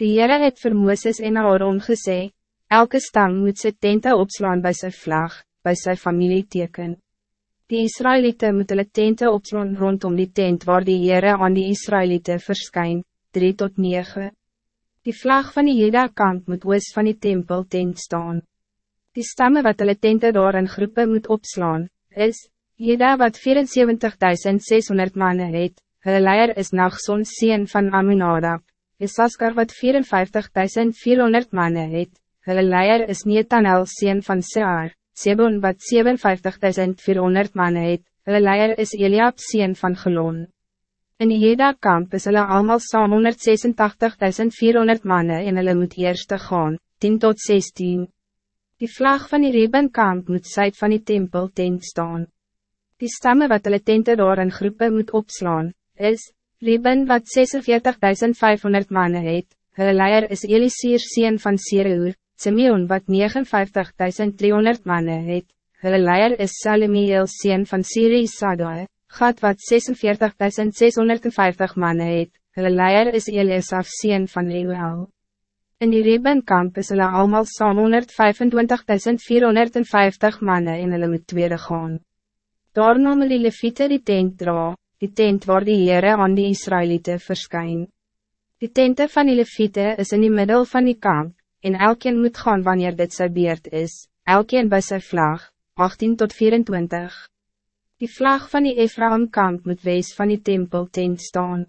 Die Heere het vir Mooses en Aaron gesê, elke stam moet sy tente opslaan bij zijn vlag, bij zijn familieteken. Die Israëlieten moet hulle tente opslaan rondom die tent waar die Heere aan die Israëlieten verskyn, 3 tot 9. Die vlag van die Jeda kant moet oos van die tempel tent staan. Die stammen wat hulle tente daar in groepe moet opslaan, is, Jeda wat 74.600 mannen het, hulle leier is Nachson sien van Aminadab, Isaskar wat 54.400 mannen het, hulle leier is Netanel sien van Sear, Sebon wat 57.400 mannen het, hulle leier is Eliab sien van Gelon. In die Jeda kamp is hulle allemaal saam 186.400 mannen en hulle moet eerste gaan, 10 tot 16. Die vlag van die Rebenkamp moet zuid van die tempel tent staan. Die stammen wat hulle tente daar in groepe moet opslaan, is, Reben wat 46.500 mannen het, hulle leier is Elisir sien van Sireur, Simeon wat 59.300 mannen het, hulle leier is Salemiel sien van Siri Sadoi, Gad wat 46.650 mannen het, hulle leier is Elisaf sien van Reuel. In die Rebenkamp is hulle allemaal saam 125.450 mannen en hulle moet tweede gaan. Daarna moet die leviete die tent dra, die tent waar die Heere aan die Israëlieten verskyn. Die tente van die leviete is in die middel van die kamp, en elkeen moet gaan wanneer dit sy beurt is, elkeen bij sy vlag, 18 tot 24. Die vlag van die Ephraim kamp moet wees van die tempel tent staan.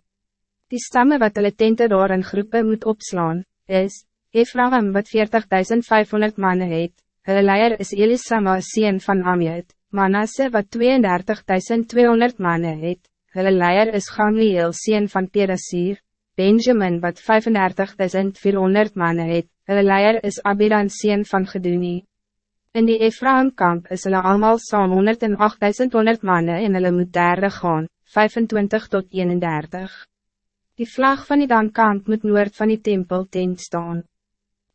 Die stammen wat hulle tente daar in groepe moet opslaan, is, Ephraim wat 40.500 mannen het, hulle leier is Elisama sien van Amiet, Manasse wat 32.200 mannen het, hulle leier is Gamliel sien van Pedasir, Benjamin wat 35.400 mannen het, hulle leier is Abidan sien van Geduni. In die Ephraimkamp is hulle allemaal saam 108.100 mannen en hulle moet derde gaan, 25 tot 31. Die vlag van die Dankamp moet noord van die tempel tent staan.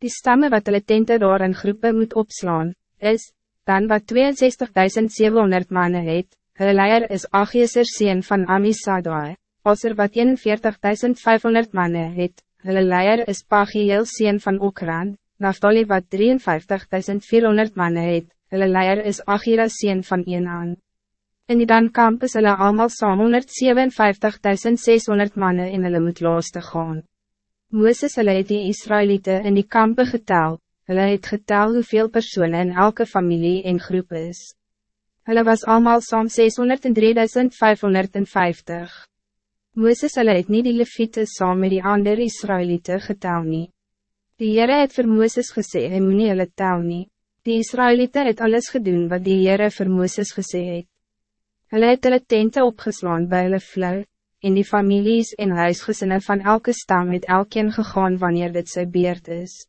Die stammen wat hulle tente daar in groepe moet opslaan, is, dan wat 62.700 mannen het, hulle leier is Achieser sien van Amisadai, Oser wat 41.500 mannen het, hulle leier is Pagiel sien van Okran, Naftali wat 53.400 mannen het, hulle leier is Achira sien van Enan. In die dankamp is hulle allemaal saam 157.600 mannen en hulle moet los te gaan. Mooses hulle het die Israëlieten in die kampen geteld, Hulle het getel hoeveel personen in elke familie en groep is. Hulle was allemaal saam 603.550. Mooses hulle het nie die leviete saam met die andere Israëlieten getel nie. Die Heere het vir Mooses gesê, hy moet nie hulle tel nie. Die Israëlieten het alles gedaan wat die Heere vir Mooses gesê het. Hulle het hulle tente opgeslaan bij hulle vlou, en die families en huisgezinnen van elke stam het elkeen gegaan wanneer dit sy beurt is.